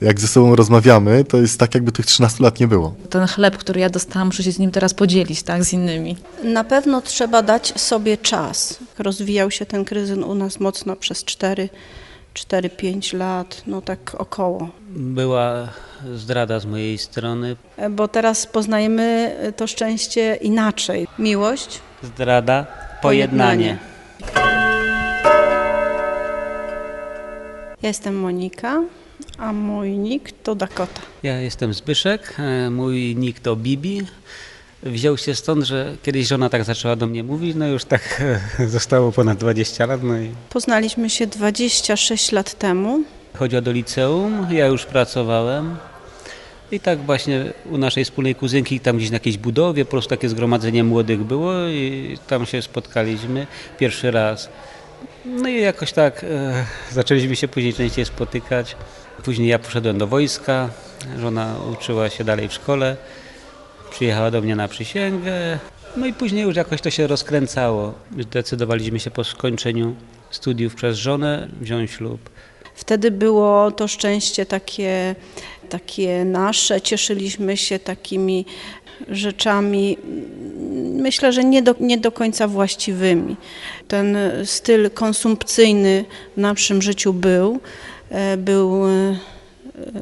Jak ze sobą rozmawiamy, to jest tak, jakby tych 13 lat nie było. Ten chleb, który ja dostałam, muszę się z nim teraz podzielić, tak, z innymi. Na pewno trzeba dać sobie czas. Rozwijał się ten kryzys u nas mocno przez 4, 4-5 lat, no tak około. Była zdrada z mojej strony. Bo teraz poznajemy to szczęście inaczej. Miłość, Zdrada, pojednanie. Ja jestem Monika, a mój nick to Dakota. Ja jestem Zbyszek, e, mój nick to Bibi. Wziął się stąd, że kiedyś żona tak zaczęła do mnie mówić, no już tak e, zostało ponad 20 lat, no i Poznaliśmy się 26 lat temu. chodziła do liceum, ja już pracowałem. I tak właśnie u naszej wspólnej kuzynki, tam gdzieś na jakiejś budowie, po prostu takie zgromadzenie młodych było i tam się spotkaliśmy pierwszy raz. No i jakoś tak e, zaczęliśmy się później częściej spotykać. Później ja poszedłem do wojska, żona uczyła się dalej w szkole, przyjechała do mnie na przysięgę. No i później już jakoś to się rozkręcało. Zdecydowaliśmy się po skończeniu studiów przez żonę wziąć ślub. Wtedy było to szczęście takie, takie nasze, cieszyliśmy się takimi rzeczami, myślę, że nie do, nie do końca właściwymi. Ten styl konsumpcyjny w naszym życiu był, był, e,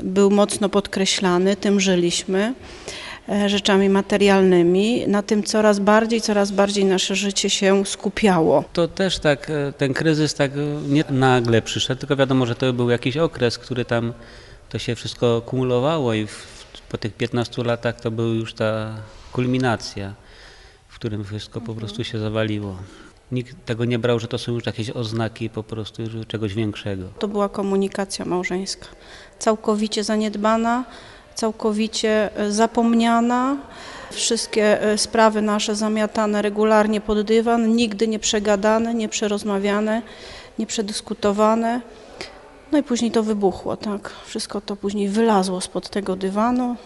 był mocno podkreślany, tym żyliśmy e, rzeczami materialnymi, na tym coraz bardziej, coraz bardziej nasze życie się skupiało. To też tak, e, ten kryzys tak e, nie nagle przyszedł, tylko wiadomo, że to był jakiś okres, który tam to się wszystko kumulowało i w, po tych 15 latach to była już ta kulminacja, w którym wszystko po prostu się zawaliło. Nikt tego nie brał, że to są już jakieś oznaki po prostu czegoś większego. To była komunikacja małżeńska. Całkowicie zaniedbana, całkowicie e, zapomniana. Wszystkie e, sprawy nasze zamiatane regularnie pod dywan, nigdy nie przegadane, nie przerozmawiane, nie przedyskutowane. No i później to wybuchło, tak. Wszystko to później wylazło spod tego dywanu.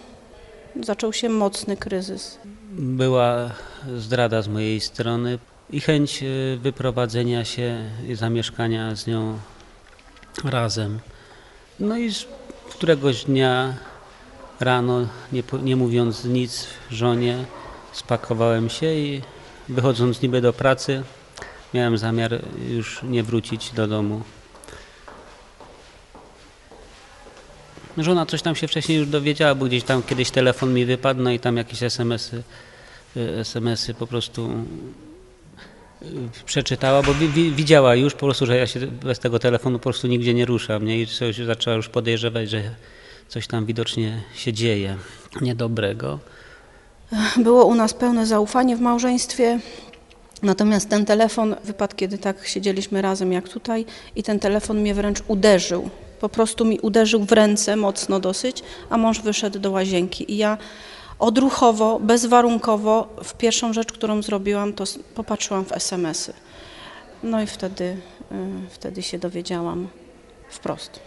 Zaczął się mocny kryzys. Była zdrada z mojej strony i chęć e, wyprowadzenia się i zamieszkania z nią razem. No i któregoś dnia rano, nie, nie mówiąc nic żonie, spakowałem się i wychodząc niby do pracy, miałem zamiar już nie wrócić do domu. Żona coś tam się wcześniej już dowiedziała, bo gdzieś tam kiedyś telefon mi wypadł, no i tam jakieś SMS-y, y, SMS-y po prostu y, przeczytała, bo wi- widziała już po prostu, że ja się bez tego telefonu po prostu nigdzie nie ruszam nie? i coś zaczęła już podejrzewać, że coś tam widocznie się dzieje niedobrego. Było u nas pełne zaufanie w małżeństwie. Natomiast ten telefon wypadł, kiedy tak siedzieliśmy razem jak tutaj i ten telefon mnie wręcz uderzył. Po prostu mi uderzył w ręce mocno dosyć, a mąż wyszedł do łazienki i ja odruchowo, bezwarunkowo w pierwszą rzecz, którą zrobiłam, to popatrzyłam w SMS-y. No i wtedy, y, wtedy się dowiedziałam wprost.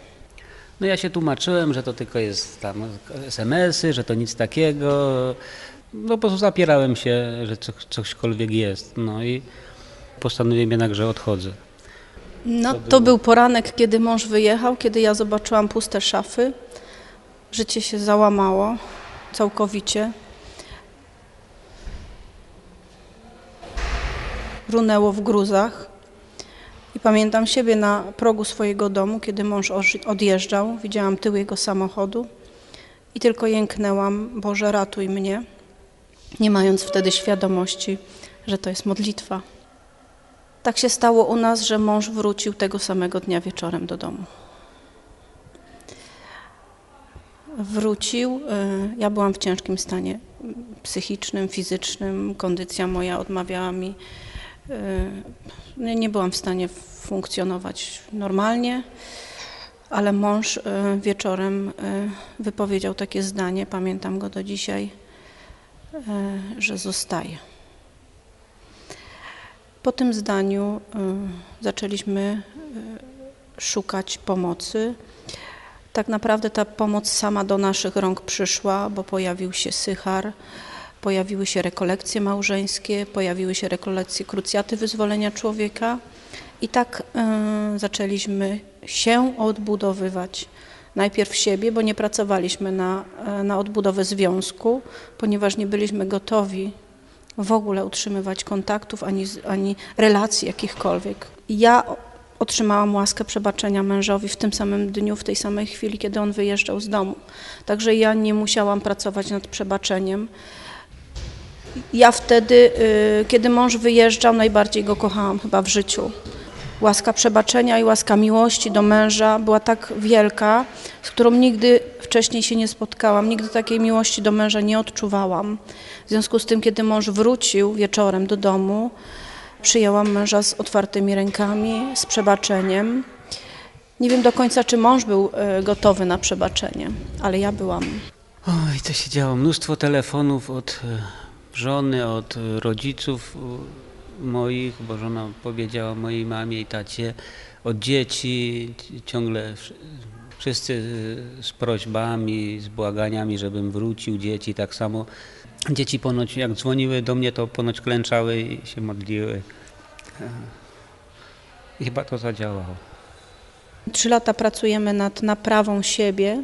No ja się tłumaczyłem, że to tylko jest tam SMS-y, że to nic takiego. No po prostu zapierałem się, że co, cośkolwiek jest. No i postanowiłem jednak, że odchodzę. No, to był poranek, kiedy mąż wyjechał, kiedy ja zobaczyłam puste szafy. Życie się załamało całkowicie. Runęło w gruzach. I pamiętam siebie na progu swojego domu, kiedy mąż odjeżdżał. Widziałam tył jego samochodu i tylko jęknęłam: Boże, ratuj mnie, nie mając wtedy świadomości, że to jest modlitwa. Tak się stało u nas, że mąż wrócił tego samego dnia wieczorem do domu. Wrócił, y, ja byłam w ciężkim stanie psychicznym, fizycznym, kondycja moja odmawiała mi, y, nie- nie byłam w stanie funkcjonować normalnie, ale mąż y, wieczorem wypowiedział takie zdanie, pamiętam go do dzisiaj, że zostaje. Po tym zdaniu zaczęliśmy szukać pomocy. Tak naprawdę ta pomoc sama do naszych rąk przyszła, bo pojawił się sychar, pojawiły się rekolekcje małżeńskie, pojawiły się rekolekcje krucjaty wyzwolenia człowieka i tak y, zaczęliśmy się odbudowywać Najpierw siebie, bo nie pracowaliśmy na, e, na odbudowę związku, ponieważ nie byliśmy gotowi w ogóle utrzymywać kontaktów ani, ani relacji jakichkolwiek. Ja otrzymałam łaskę przebaczenia mężowi w tym samym dniu, w tej samej chwili, kiedy on wyjeżdżał z domu. Także ja nie musiałam pracować nad przebaczeniem. Ja wtedy, y, kiedy mąż wyjeżdżał, najbardziej go kochałam chyba w życiu. Łaska przebaczenia i łaska miłości do męża była tak wielka, z którą nigdy wcześniej się nie spotkałam, nigdy takiej miłości do męża nie odczuwałam. W związku z tym, kiedy mąż wrócił wieczorem do domu, przyjęłam męża z otwartymi rękami, z przebaczeniem. Nie wiem do końca, czy mąż był y, gotowy na przebaczenie, ale ja byłam. Oj, co się działo? Mnóstwo telefonów od e, żony, od e, rodziców e, moich, bo żona powiedziała mojej mamie i tacie, od dzieci, ci- ciągle wsz- wszyscy e, z prośbami, z błaganiami, żebym wrócił, dzieci tak samo. Dzieci ponoć jak dzwoniły do mnie, to ponoć klęczały i się modliły. E, I chyba to zadziałało. Trzy lata pracujemy nad naprawą siebie.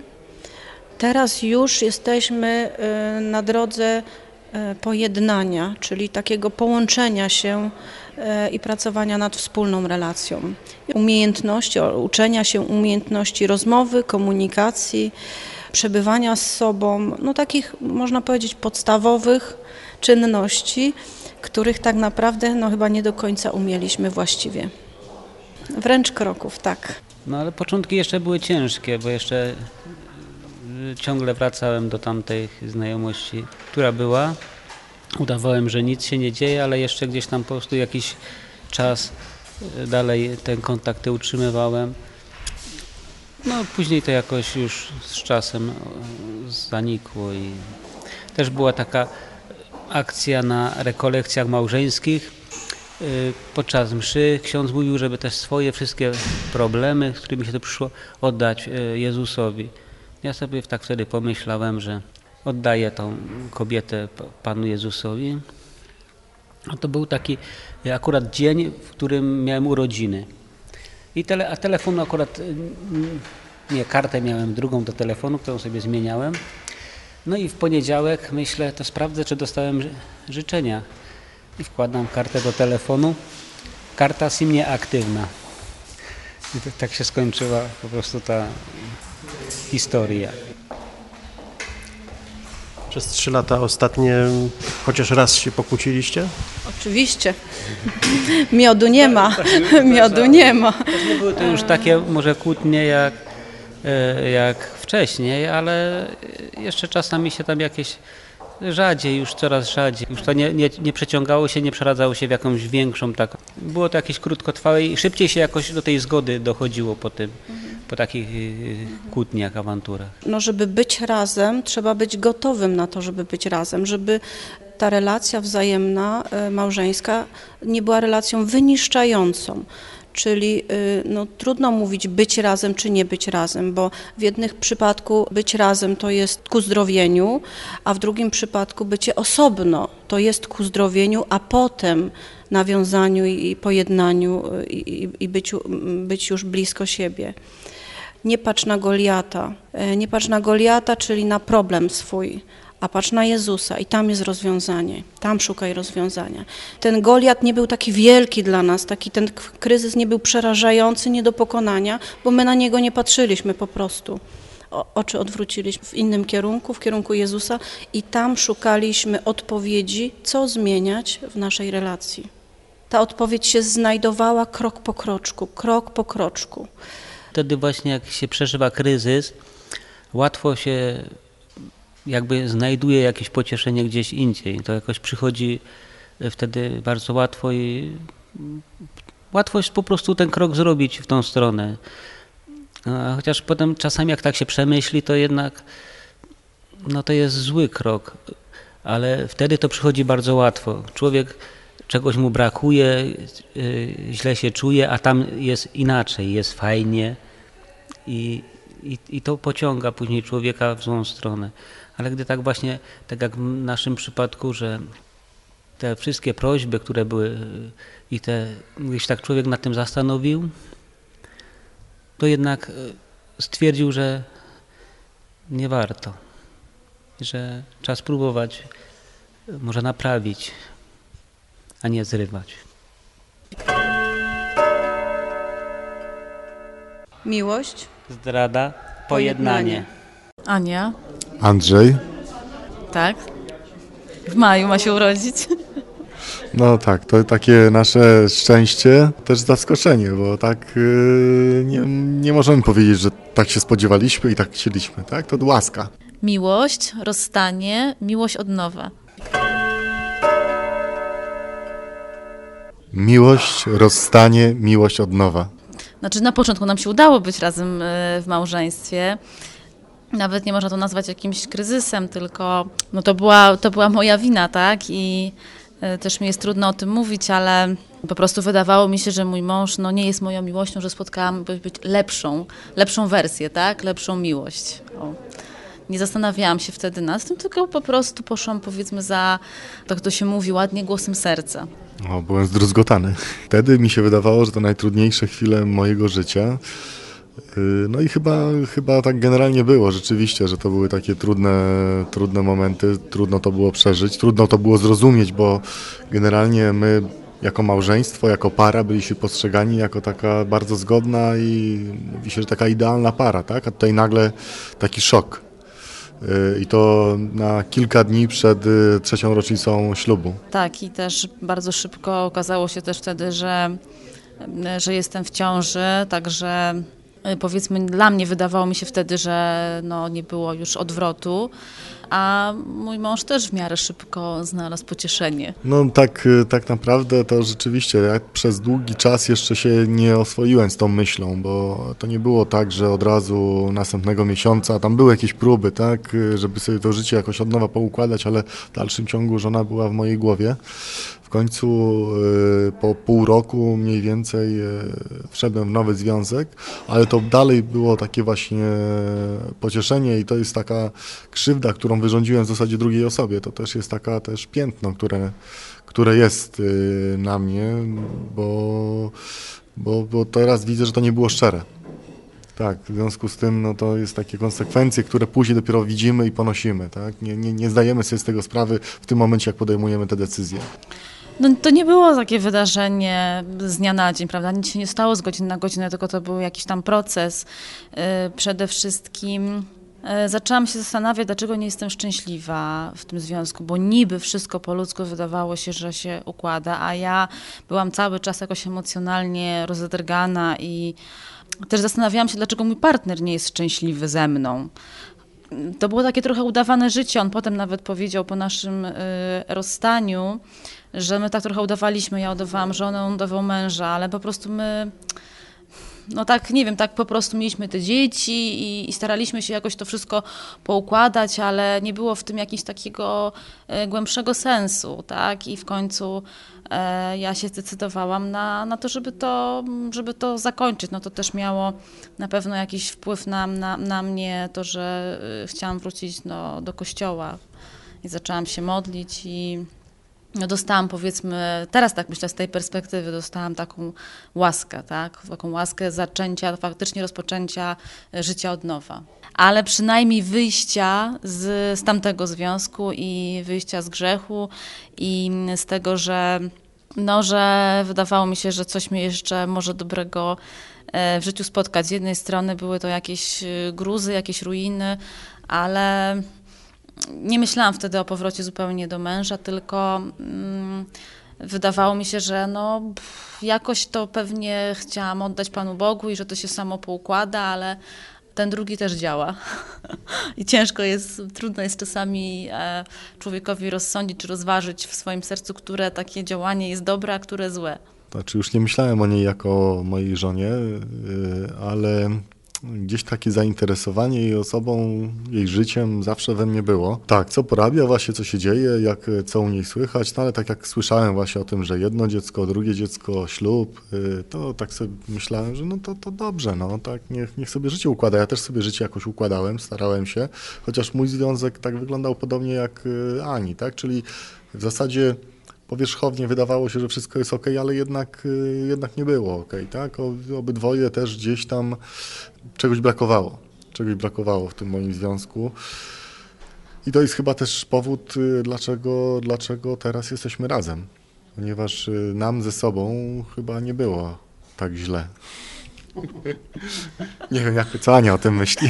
Teraz już jesteśmy y, na drodze y, pojednania, czyli takiego połączenia się i pracowania nad wspólną relacją. Umiejętności, uczenia się umiejętności rozmowy, komunikacji, przebywania z sobą, no takich można powiedzieć podstawowych czynności, których tak naprawdę no chyba nie do końca umieliśmy właściwie. Wręcz kroków, tak. No ale początki jeszcze były ciężkie, bo jeszcze y, ciągle wracałem do tamtej znajomości, która była. Udawałem, że nic się nie dzieje, ale jeszcze gdzieś tam po prostu jakiś czas y, dalej ten kontakty utrzymywałem. No później to jakoś już z czasem y, zanikło i też była taka akcja na rekolekcjach małżeńskich. Y, Podczas mszy ksiądz mówił, żeby też swoje wszystkie problemy, z którymi się to przyszło, oddać y, Jezusowi. Ja sobie tak wtedy pomyślałem, że oddaję tą kobietę Panu Jezusowi. To był taki akurat dzień, w którym miałem urodziny. I tele, a telefonu akurat, y, n- nie, kartę miałem drugą do telefonu, którą sobie zmieniałem. No i w poniedziałek myślę, to sprawdzę, czy dostałem ży- życzenia. I wkładam kartę do telefonu. Karta SIM nieaktywna. I tak się skończyła po prostu ta historia. Przez trzy lata ostatnie chociaż raz się pokłóciliście? Oczywiście. Miodu nie ma. Miodu nie ma. Nie były to już takie może kłótnie jak, e, jak wcześniej, ale jeszcze czasami się tam jakieś rzadziej, już coraz rzadziej. Już to nie, nie, nie przeciągało się, nie przeradzało się w jakąś większą tak. Było to jakieś krótkotrwałe i szybciej się jakoś do tej zgody dochodziło po tym, po takich e, kłótniach, awanturach. No, żeby być razem, trzeba być gotowym na to, żeby być razem, żeby ta relacja wzajemna, e, małżeńska nie była relacją wyniszczającą. Czyli y, no, trudno mówić być razem czy nie być razem, bo w jednym przypadku być razem to jest ku zdrowieniu, a w drugim przypadku bycie osobno to jest ku zdrowieniu, a potem nawiązaniu i pojednaniu y, i, i, i być już blisko siebie. Nie patrz na Goliata. E, Nie patrz na Goliata, czyli na problem swój, a patrz na Jezusa i tam jest rozwiązanie. Tam szukaj rozwiązania. Ten Goliat nie był taki wielki dla nas, taki ten kryzys nie był przerażający, nie do pokonania, bo my na niego nie patrzyliśmy po prostu. O, oczy odwróciliśmy w innym kierunku, w kierunku Jezusa i tam szukaliśmy odpowiedzi, co zmieniać w naszej relacji. Ta odpowiedź się znajdowała krok po kroczku, krok po kroczku. Wtedy właśnie jak się przeżywa kryzys, łatwo się jakby znajduje jakieś pocieszenie gdzieś indziej. To jakoś przychodzi wtedy bardzo łatwo i łatwo jest po prostu ten krok zrobić w tą stronę. Chociaż potem czasami jak tak się przemyśli, to jednak no to jest zły krok, ale wtedy to przychodzi bardzo łatwo. Człowiek czegoś mu brakuje, y, źle się czuje, a tam jest inaczej, jest fajnie i, i, i to pociąga później człowieka w złą stronę. Ale gdy tak właśnie, tak jak w naszym przypadku, że te wszystkie prośby, które były y, i te, gdzieś tak człowiek nad tym zastanowił, to jednak y, stwierdził, że nie warto. Że trzeba spróbować może naprawić, a nie zrywać. Miłość? Zdrada, Pojednanie. Ania, Andrzej? tak? W maju ma się urodzić. No tak, to takie nasze szczęście, też zaskoczenie, bo tak yy, nie, nie możemy powiedzieć, że tak się spodziewaliśmy i tak chcieliśmy, tak? To łaska. Miłość, rozstanie, miłość od nowa. Miłość, rozstanie, miłość od nowa. Znaczy na początku nam się udało być razem e, w małżeństwie. Nawet nie można to nazwać jakimś kryzysem, tylko no to, była, to była moja wina, tak? I e, też mi jest trudno o tym mówić, ale po prostu wydawało mi się, że mój mąż no, nie jest moją miłością, że spotkałam by być lepszą, lepszą wersję, tak? Lepszą miłość. O. Nie zastanawiałam się wtedy nad tym, tylko po prostu poszłam powiedzmy za, tak to się mówi ładnie, głosem serca. O, byłem zdruzgotany. Wtedy mi się wydawało, że to najtrudniejsze chwile mojego życia. Yy, No i chyba, chyba tak generalnie było rzeczywiście, że to były takie trudne, trudne momenty, trudno to było przeżyć, trudno to było zrozumieć, bo generalnie my jako małżeństwo, jako para byliśmy postrzegani jako taka bardzo zgodna i mówi się, że taka idealna para, tak? A tutaj nagle taki szok. Yy, I to na kilka dni przed y, trzecią rocznicą ślubu. Tak, i też bardzo szybko okazało się też wtedy, że, że jestem w ciąży, także y, powiedzmy dla mnie wydawało mi się wtedy, że no, nie było już odwrotu, a mój mąż też w miarę szybko znalazł pocieszenie. No tak, y, tak naprawdę to rzeczywiście ja przez długi czas jeszcze się nie oswoiłem z tą myślą, bo to nie było tak, że od razu następnego miesiąca, tam były jakieś próby, tak, y, żeby sobie to życie jakoś od nowa poukładać, ale w dalszym ciągu żona była w mojej głowie. W końcu y, po pół roku mniej więcej wszedłem w nowy związek, ale to dalej było takie właśnie pocieszenie i to jest taka krzywda, którą wyrządziłem w zasadzie drugiej osobie. To też jest taka też piętno, które, które jest y, na mnie, bo, bo, bo teraz widzę, że to nie było szczere. Tak, w związku z tym no, to jest takie konsekwencje, które później dopiero widzimy i ponosimy. Tak? Nie, nie, nie zdajemy sobie z tego sprawy w tym momencie, jak podejmujemy te decyzje. No, to nie było takie wydarzenie z dnia na dzień, prawda? Nic się nie stało z godziny na godzinę, tylko to był jakiś tam proces. Yy, Przede wszystkim zaczęłam się zastanawiać, dlaczego nie jestem szczęśliwa w tym związku, bo niby wszystko po ludzku wydawało się, że się układa, a ja byłam cały czas jakoś emocjonalnie rozedrgana i też zastanawiałam się, dlaczego mój partner nie jest szczęśliwy ze mną. To było takie trochę udawane życie. On potem nawet powiedział po naszym y, rozstaniu, że my tak trochę udawaliśmy. Ja udawałam żonę, on udawał męża, ale po prostu my. No tak, nie wiem, tak po prostu mieliśmy te dzieci i, i staraliśmy się jakoś to wszystko poukładać, ale nie było w tym jakiegoś takiego e, głębszego sensu, tak? I w końcu e, ja się zdecydowałam na, na to, żeby to, żeby to zakończyć. No to też miało na pewno jakiś wpływ na, na, na mnie, to, że e, chciałam wrócić no, do kościoła i zaczęłam się modlić i dostałam powiedzmy, teraz tak myślę z tej perspektywy, dostałam taką łaskę, tak? Taką łaskę zaczęcia, faktycznie rozpoczęcia e, życia od nowa. Ale przynajmniej wyjścia z, z tamtego związku i wyjścia z grzechu i z tego, że no, że wydawało mi się, że coś mnie jeszcze może dobrego e, w życiu spotkać. Z jednej strony były to jakieś e, gruzy, jakieś ruiny, ale nie myślałam wtedy o powrocie zupełnie do męża, tylko mm, wydawało mi się, że no, jakoś to pewnie chciałam oddać Panu Bogu i że to się samo poukłada, ale ten drugi też działa. I ciężko jest, trudno jest czasami e, człowiekowi rozsądzić czy rozważyć w swoim sercu, które takie działanie jest dobre, a które złe. Znaczy już nie myślałem o niej jako o mojej żonie, yy, ale gdzieś takie zainteresowanie jej osobą, jej życiem zawsze we mnie było. Tak, co porabia właśnie, co się dzieje, jak, co u niej słychać, no ale tak jak słyszałem właśnie o tym, że jedno dziecko, drugie dziecko, ślub, yy, to tak sobie myślałem, że no to, to dobrze, no tak, niech, niech sobie życie układa. Ja też sobie życie jakoś układałem, starałem się, chociaż mój związek tak wyglądał podobnie jak yy, Ani, tak, czyli w zasadzie powierzchownie wydawało się, że wszystko jest ok, ale jednak, y, jednak nie było ok, tak? Obydwoje też gdzieś tam czegoś brakowało. czegoś brakowało w tym moim związku. I to jest chyba też powód, y, dlaczego, dlaczego teraz jesteśmy razem. Ponieważ y, nam ze sobą chyba nie było tak źle. Nie wiem, jak co Ania o tym myśli.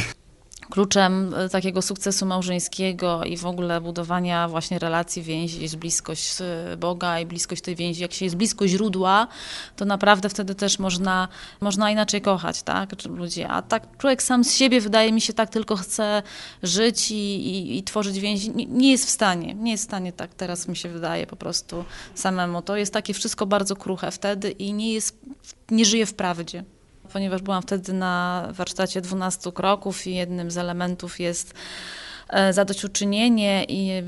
Kluczem e, takiego sukcesu małżeńskiego i w ogóle budowania właśnie relacji, więzi jest bliskość e, Boga i bliskość tej więzi. Jak się jest blisko źródła, to naprawdę wtedy też można, można inaczej kochać, tak, ludzi. A tak człowiek sam z siebie, wydaje mi się, tak tylko chce żyć i, i, i tworzyć więzi. Nie, nie jest w stanie, nie jest w stanie tak teraz mi się wydaje po prostu samemu. To jest takie wszystko bardzo kruche wtedy i nie jest, nie żyje w prawdzie ponieważ byłam wtedy na warsztacie 12 kroków i jednym z elementów jest zadośćuczynienie i e,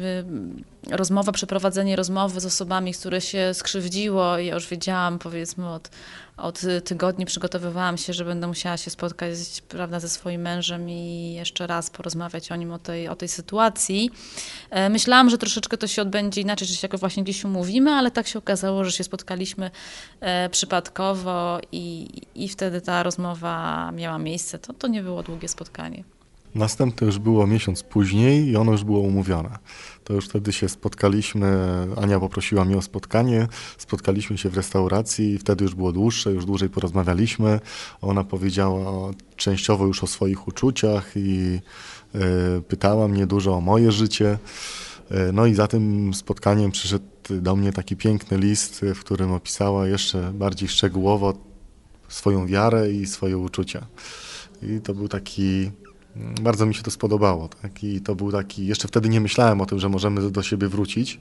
rozmowa, przeprowadzenie rozmowy z osobami, które się skrzywdziło. Ja już wiedziałam, powiedzmy, od, od tygodni przygotowywałam się, że będę musiała się spotkać prawda, ze swoim mężem i jeszcze raz porozmawiać o nim, o tej, o tej sytuacji. E, myślałam, że troszeczkę to się odbędzie inaczej, że się jako właśnie gdzieś umówimy, ale tak się okazało, że się spotkaliśmy e, przypadkowo i, i wtedy ta rozmowa miała miejsce. To, to nie było długie spotkanie. Następne już było miesiąc później i ono już było umówione. To już wtedy się spotkaliśmy, Ania poprosiła mnie o spotkanie, spotkaliśmy się w restauracji wtedy już było dłuższe, już dłużej porozmawialiśmy. Ona powiedziała częściowo już o swoich uczuciach i y, pytała mnie dużo o moje życie. Y, no i za tym spotkaniem przyszedł do mnie taki piękny list, w którym opisała jeszcze bardziej szczegółowo swoją wiarę i swoje uczucia. I to był taki bardzo mi się to spodobało. Tak? I to był taki, jeszcze wtedy nie myślałem o tym, że możemy do siebie wrócić,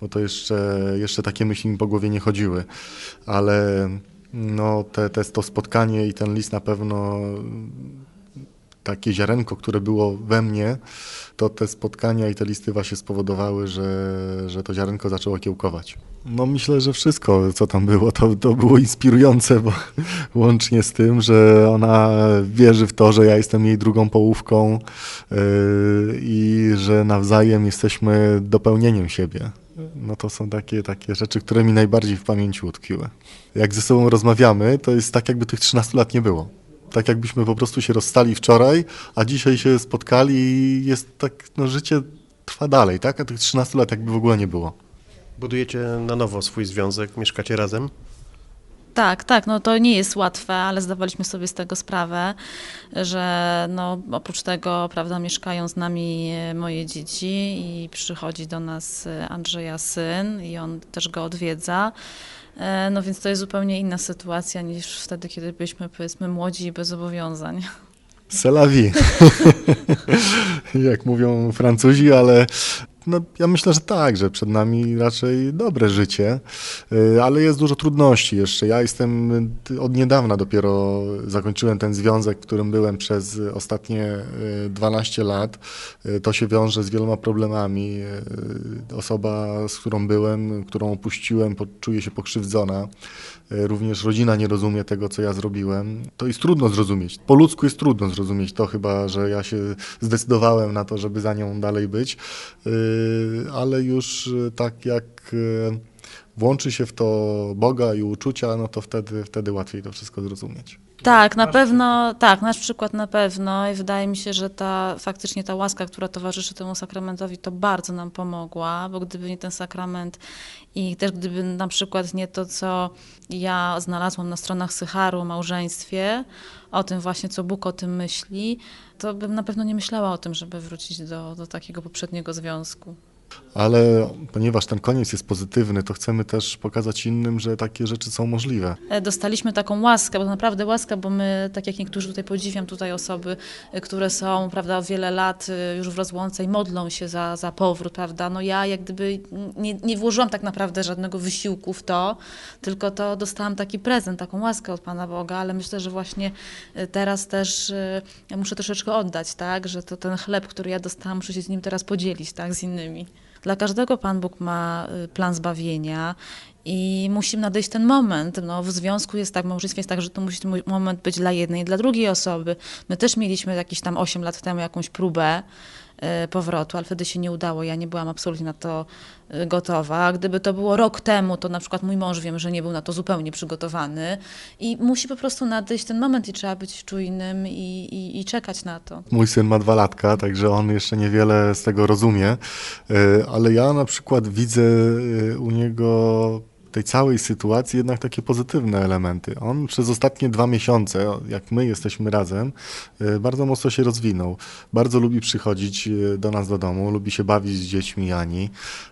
bo to jeszcze, jeszcze takie myśli mi po głowie nie chodziły, ale no, te, te, to spotkanie i ten list na pewno takie ziarenko, które było we mnie, to te spotkania i te listy właśnie spowodowały, że, że to ziarenko zaczęło kiełkować. No myślę, że wszystko, co tam było, to, to było inspirujące, bo łącznie z tym, że ona wierzy w to, że ja jestem jej drugą połówką yy, i że nawzajem jesteśmy dopełnieniem siebie. No to są takie, takie rzeczy, które mi najbardziej w pamięci utkwiły. Jak ze sobą rozmawiamy, to jest tak, jakby tych 13 lat nie było tak jakbyśmy po prostu się rozstali wczoraj, a dzisiaj się spotkali i jest tak, no życie trwa dalej, tak? A tych 13 lat jakby w ogóle nie było. Budujecie na nowo swój związek, mieszkacie razem? Tak, tak, no to nie jest łatwe, ale zdawaliśmy sobie z tego sprawę, że no, oprócz tego, prawda, mieszkają z nami moje dzieci i przychodzi do nas Andrzeja syn i on też go odwiedza. E, no więc to jest zupełnie inna sytuacja niż wtedy, kiedy byliśmy powiedzmy młodzi i bez zobowiązań. C'est la vie. Jak mówią Francuzi, ale no, ja myślę, że tak, że przed nami raczej dobre życie, y, ale jest dużo trudności jeszcze. Ja jestem od niedawna dopiero zakończyłem ten związek, w którym byłem przez ostatnie 12 y, lat. Y, to się wiąże z wieloma problemami. Osoba, z którą byłem, którą opuściłem, czuje się pokrzywdzona. Również rodzina nie rozumie tego, co ja zrobiłem. To jest trudno zrozumieć. Po ludzku jest trudno zrozumieć to chyba, że ja się zdecydowałem na to, żeby za nią dalej być. Y, ale już y, tak jak y, włączy się w to Boga i uczucia, no to wtedy, wtedy łatwiej to wszystko zrozumieć. Tak, na pewno, tak, nasz przykład na pewno i wydaje mi się, że ta faktycznie ta łaska, która towarzyszy temu sakramentowi, to bardzo nam pomogła, bo gdyby nie ten sakrament i też gdyby na przykład nie to, co ja znalazłam na stronach Sycharu o małżeństwie, o tym właśnie, co Bóg o tym myśli, to bym na pewno nie myślała o tym, żeby wrócić do, do takiego poprzedniego związku ale ponieważ ten koniec jest pozytywny, to chcemy też pokazać innym, że takie rzeczy są możliwe. E, dostaliśmy taką łaskę, bo naprawdę łaskę, bo my, tak jak niektórzy tutaj podziwiam tutaj osoby, e, które są, prawda, wiele lat e, już w rozłące i modlą się za, za powrót, prawda, no ja jak gdyby nie, nie włożyłam tak naprawdę żadnego wysiłku w to, tylko to dostałam taki prezent, taką łaskę od Pana Boga, ale myślę, że właśnie teraz też ja muszę troszeczkę oddać, tak, że to ten chleb, który ja dostałam, muszę się z nim teraz podzielić, tak, z innymi. Dla każdego Pan Bóg ma y, plan zbawienia i musi nadejść ten moment. No, w związku jest tak, w małżeństwie jest tak, że to musi ten moment być dla jednej i dla drugiej osoby. My też mieliśmy jakieś tam 8 lat temu jakąś próbę powrotu, ale wtedy się nie udało. Ja nie byłam absolutnie na to e, gotowa. Gdyby to było rok temu, to na przykład mój mąż wiem, że nie był na to zupełnie przygotowany i musi po prostu nadejść ten moment i trzeba być czujnym i, i, i czekać na to. Mój syn ma dwa latka, także on jeszcze niewiele z tego rozumie, y, ale ja na przykład widzę u niego tej całej sytuacji jednak takie pozytywne elementy. On przez ostatnie dwa miesiące, jak my jesteśmy razem, y, bardzo mocno się rozwinął. Bardzo lubi przychodzić y, do nas do domu, lubi się bawić z dziećmi Ani.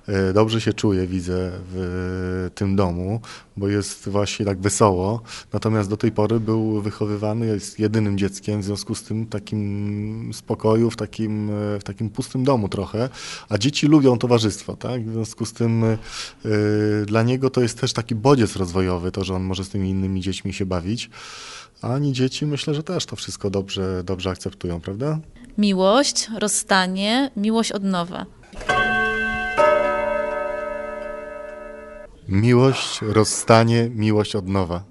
Y, Dobrze się czuje, widzę, w tym domu, bo jest właśnie tak wesoło. Natomiast do tej pory był wychowywany, jest jedynym dzieckiem, w związku z tym takim spokoju, w takim, w takim pustym domu trochę. A dzieci lubią towarzystwo, tak? W związku z tym y, dla niego to jest też taki bodziec rozwojowy, to, że on może z tymi innymi dziećmi się bawić. Ani dzieci myślę, że też to wszystko dobrze, dobrze akceptują, prawda? Miłość, rozstanie, miłość od nowa. Miłość, rozstanie, miłość od nowa.